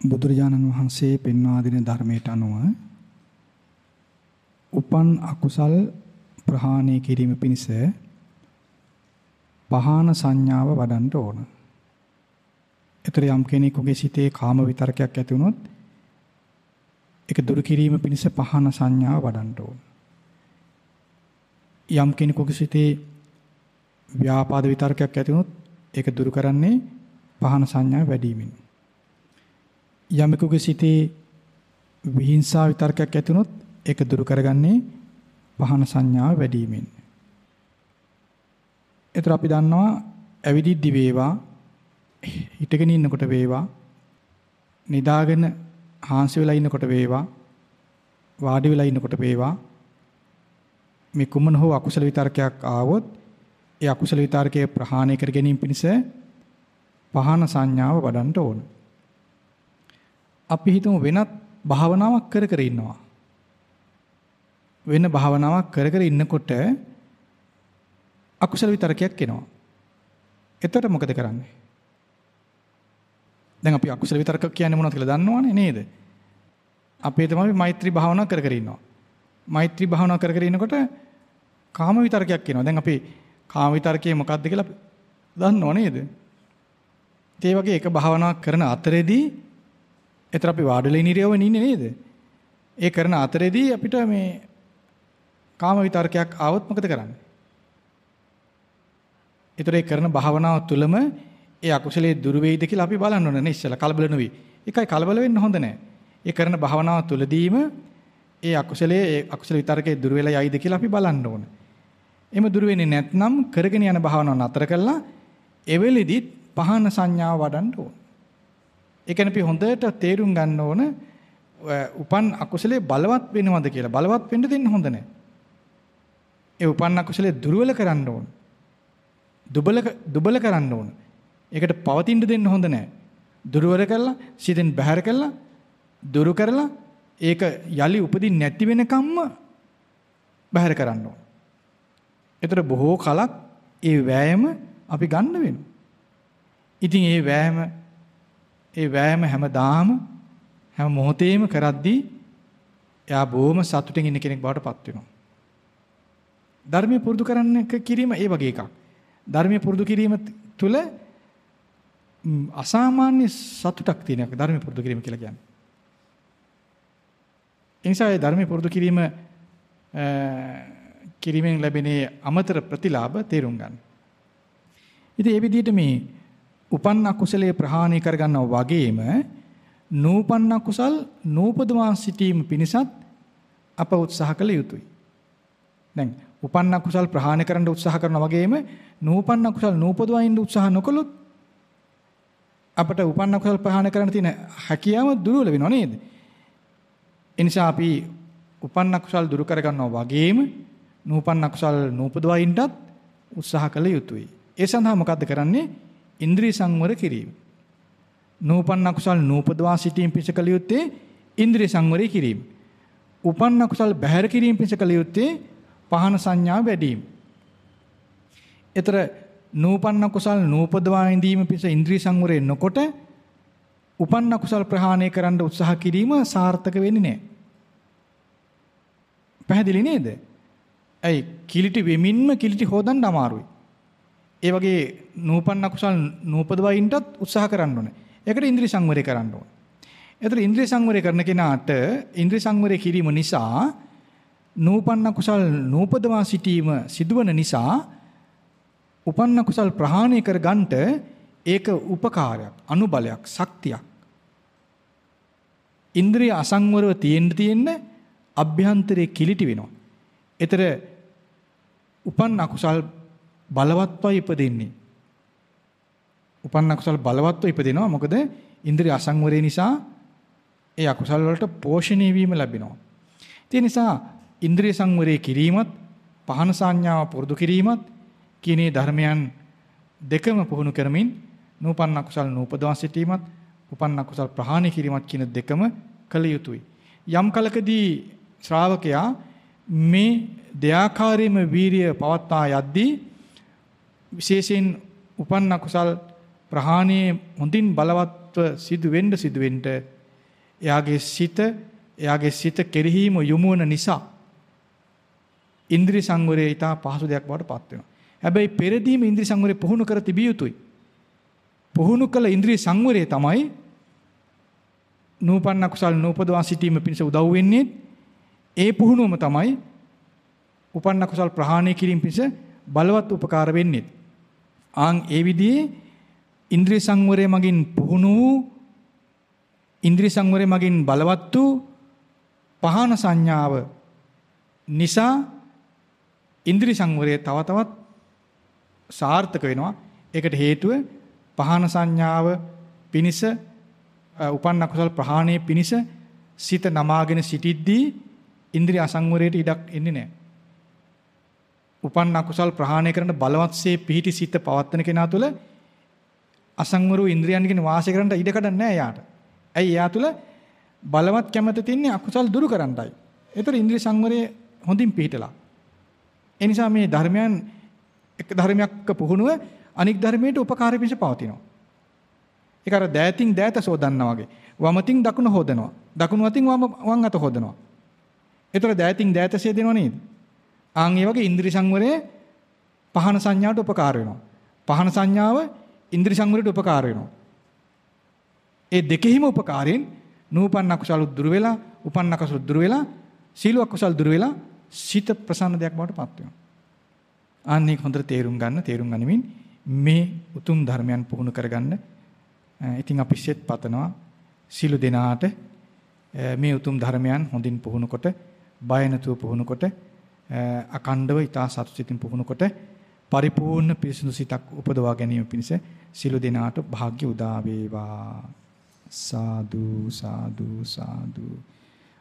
බුදුරජාණන් වහන්සේ පෙන්වා දෙන ධර්මයට අනුව උපන් අකුසල් ප්‍රහාණය කිරීම පිණිස පහාන සංඥාව වඩන්න ඕන. ඒතර යම් කෙනෙකුගේ සිතේ කාම විතරකයක් ඇති වුණොත් ඒක දුරු කිරීම පිණිස පහාන සංඥාව වඩන්න ඕන. යම් කෙනෙකුගේ සිතේ ව්‍යාපාද විතරකයක් ඇති වුණොත් ඒක දුරු කරන්නේ පහාන සංඥාව වැඩි වීමෙන්. යමෙකුගේ සිතේ විහිංසාව විතරකයක් ඇති වුණොත් ඒක දුරු කරගන්නේ පහන සංඥාව වැඩි වීමෙන්. ඒතර අපි දන්නවා ඇවිදිද්දි වේවා හිටගෙන ඉන්නකොට වේවා නිදාගෙන හාන්සි වෙලා ඉන්නකොට වේවා වාඩි වෙලා ඉන්නකොට වේවා මේ කුමන හෝ අකුසල විතරකයක් ආවොත් ඒ අකුසල විතරකයේ ප්‍රහාණය කර ගැනීම පිණිස පහන සංඥාව වඩන්න ඕන. අපි හිතමු වෙනත් භාවනාවක් කර කර ඉන්නවා. වෙන භාවනාවක් කර කර ඉන්නකොට අකුසල විතරකයක් එනවා. එතකොට මොකද කරන්නේ? දැන් අපි අකුසල විතරක කියන්නේ මොනවද කියලා දන්නවනේ නේද? අපි තමයි මෛත්‍රී භාවනා කර කර ඉන්නවා. මෛත්‍රී භාවනා කර කර ඉන්නකොට කාම විතරකයක් එනවා. දැන් අපි කාම විතරකයේ මොකක්ද කියලා දන්නව නේද? ඒ වගේ එක භාවනාවක් කරන අතරේදී එතර අපි වාඩිලා ඉන්න ඉරියව්වෙන් ඉන්නේ නේද? ඒ කරන අතරේදී අපිට මේ කාම විතරකයක් ආවොත් මොකද කරන්නේ? ඒතර ඒ කරන භාවනාව තුළම ඒ අකුසලයේ දුරු වෙයිද කියලා අපි බලන්න ඕනේ නේ ඉස්සලා කලබල නොවි. ඒකයි කලබල වෙන්න හොඳ නැහැ. ඒ කරන භාවනාව තුළදීම ඒ අකුසලයේ ඒ අකුසල විතරකේ දුරු වෙලා යයිද කියලා අපි බලන්න ඕනේ. එහෙම දුරු වෙන්නේ නැත්නම් කරගෙන යන භාවනාව නතර කළා එවෙලෙදිත් පහන සංඥාව වඩන්න ඕනේ. ඒ කියන්නේ අපි හොඳට තේරුම් ගන්න ඕන උපන් අකුසලයේ බලවත් වෙනවද කියලා. බලවත් වෙන්න දෙන්න හොඳ නැහැ. ඒ උපන් අකුසලයේ දුර්වල කරන්න ඕන. දුබල දුබල කරන්න ඕන. ඒකට පවතින්න දෙන්න හොඳ නැහැ. දුර්වල කරලා සිතෙන් බැහැර කරලා දුරු කරලා ඒක යලි උපදින් නැති වෙනකම්ම බැහැර කරන්න ඕන. ඒතර බොහෝ කලක් ඒ වෑයම අපි ගන්න වෙනවා. ඉතින් ඒ වෑයම ඒ වෑයම හැමදාම හැම මොහොතේම කරද්දී එයා බොහොම සතුටින් ඉන්න කෙනෙක් බවට පත් වෙනවා. ධර්මයේ පුරුදු කරන්න කිරීම ඒ වගේ එකක්. ධර්මයේ පුරුදු කිරීම තුළ අසාමාන්‍ය සතුටක් තියෙන එක ධර්මයේ පුරුදු කිරීම කියලා කියන්නේ. ඒ නිසා ඒ ධර්මයේ පුරුදු කිරීම කිරීමෙන් ලැබෙන අමතර ප්‍රතිලාභ තේරුම් ගන්න. ඉතින් ඒ විදිහට මේ උපන්න කුසලයේ ප්‍රහාණය කරගන්නවා වගේම නූපන්න කුසල් නූපදවා සිටීම පිණිසත් අප උත්සාහ කළ යුතුයි. දැන් උපන්න කුසල් ප්‍රහාණය කරන්න උත්සාහ කරනා වගේම නූපන්න කුසල් නූපදවා ඉන්න උත්සාහ නොකළොත් අපට උපන්න කුසල් ප්‍රහාණය කරන්න තියෙන හැකියාව දුර්වල වෙනව නේද? ඒ නිසා අපි උපන්න කුසල් දුරු කරගන්නවා වගේම නූපන්න කුසල් නූපදවා ඉන්නත් උත්සාහ කළ යුතුයි. ඒ සඳහා මොකද්ද කරන්නේ? ඉන්ද්‍රිය සංවර කිරීම. නූපන්න කුසල් නූපදවා සිටීම පිණිස කළ යුත්තේ ඉන්ද්‍රිය සංවරය කිරීම. උපන්න කුසල් බැහැර කිරීම පිණිස කළ යුත්තේ පහන සංඥා වැඩිම. ඒතර නූපන්න කුසල් නූපදවා ඉඳීම පිණිස ඉන්ද්‍රිය සංවරය නොකොට උපන්න කුසල් ප්‍රහාණය කරන්න උත්සාහ කිරීම සාර්ථක වෙන්නේ නැහැ. පැහැදිලි නේද? ඇයි කිලිටි වෙමින්ම කිලිටි හොදන්න අමාරුයි. ඒ වගේ නූපන්න කුසල් නූපදවා ඉන්නත් උත්සාහ කරන්න ඕනේ. ඒකට ඉන්ද්‍රිය සංවරය කරන්න ඕනේ. ඒතර ඉන්ද්‍රිය සංවරය කරන කෙනාට ඉන්ද්‍රිය සංවරය කිරීම නිසා නූපන්න කුසල් නූපදවා සිටීම සිදුවන නිසා උපන්න කුසල් ප්‍රහාණය කර ගන්නට ඒක උපකාරයක් අනුබලයක් ශක්තියක් ඉන්ද්‍රිය අසංවරව තියෙන්න තියෙන්න අභ්‍යන්තරයේ කිලිටි වෙනවා. ඒතර උපන්න කුසල් බලවත්ව ඉපදෙන්නේ. උපන්න කුසල් බලවත්ව ඉපදෙනවා. මොකද ඉන්ද්‍රිය අසංවරය නිසා ඒ අකුසල් වලට පෝෂණය වීම ලැබෙනවා. ඒ නිසා ඉන්ද්‍රිය සංවරය කිරීමත් පහන සංඥාව පුරුදු කිරීමත් කිනේ ධර්මයන් දෙකම පුහුණු කරමින් නූපන්න කුසල් නූපදවා සිටීමත් උපන්න කුසල් ප්‍රහාණය කිරීමත් කියන දෙකම කළ යුතුයි. යම් කලකදී ශ්‍රාවකයා මේ දෙයාකාරීම වීරිය පවත්වා යද්දී විශේෂයෙන් උපන්න කුසල් ප්‍රහාණයේ හොඳින් බලවත් බලවත්ව සිදු වෙන්න සිදු වෙන්න එයාගේ සිත එයාගේ සිත කෙරෙහිම යොමු වන නිසා ඉන්ද්‍රිය සංවරය ඊට පහසු දෙයක් බවට පත් වෙනවා. හැබැයි පෙරදීම ඉන්ද්‍රිය සංවරය පුහුණු කර තිබිය යුතුයි. පුහුණු කළ ඉන්ද්‍රිය සංවරය තමයි නූපන්න කුසල් නූපදවා සිටීම පිණිස උදව් වෙන්නේ. ඒ පුහුණුවම තමයි උපන්න කුසල් ප්‍රහාණය කිරීම පිණිස බලවත් උපකාර වෙන්නේ. ආන් ඒ විදිහේ ඉන්ද්‍රිය සංවරය මගින් පුහුණු වූ ඉන්ද්‍රිය සංවරය මගින් බලවත් වූ පහන සංඥාව නිසා ඉන්ද්‍රිය සංවරය තව තවත් සාර්ථක වෙනවා. ඒකට හේතුව පහන සංඥාව පිනිස උපන්න කුසල ප්‍රහාණය පිනිස සිත නමාගෙන සිටිද්දී ඉන්ද්‍රිය අසංවරයට ඉඩක් එන්නේ නැහැ. උපන්න කුසල් ප්‍රහාණය කරන බලවත්සේ පිහිටි සිත පවත්තන කෙනා තුළ අසංවර වූ ඉන්ද්‍රියන්ගෙන් වාසය කරන්න ඉඩ කඩක් නැහැ යාට. ඇයි යා තුළ බලවත් කැමැත තින්නේ අකුසල් දුරු කරන්නයි. ඒතර ඉන්ද්‍රිය සංවරය හොඳින් පිහිටලා. ඒ නිසා මේ ධර්මයන් එක ධර්මයක් පුහුණුව අනික් ධර්මයට උපකාරී පිණිස පවතිනවා. ඒක අර දෑතින් දෑත සෝදන්නා වගේ. වමතින් දකුණ හොදනවා. දකුණු අතින් වම වම් අත හොදනවා. ඒතර දෑතින් දෑතසේ දෙනව නේද? ආන් ඒ වගේ ඉන්ද්‍රිය සංවරය පහන සංඥාවට උපකාර වෙනවා. පහන සංඥාව ඉන්ද්‍රිය සංවරයට උපකාර වෙනවා. ඒ දෙකෙහිම උපකාරයෙන් නූපන්න කුසල දුර වෙලා, උපන්න කුසල දුර වෙලා, සීල කුසල දුර වෙලා සිත ප්‍රසන්න දෙයක් බවට පත් වෙනවා. ආන්න ඒක හොඳට තේරුම් ගන්න, තේරුම් ගනිමින් මේ උතුම් ධර්මයන් පුහුණු කරගන්න. ඉතින් අපි සෙත් පතනවා සීල දෙනාට මේ උතුම් ධර්මයන් හොඳින් පුහුණු කොට, බය නැතුව පුහුණු කොට, අකණ්ඩව ඊතා සතුටින් පුහුණු කොට පරිපූර්ණ පිරිසිදු සිතක් උපදවා ගැනීම පිණිස සීල දෙනාට වාග්ය උදා වේවා. සාදු සාදු සාදු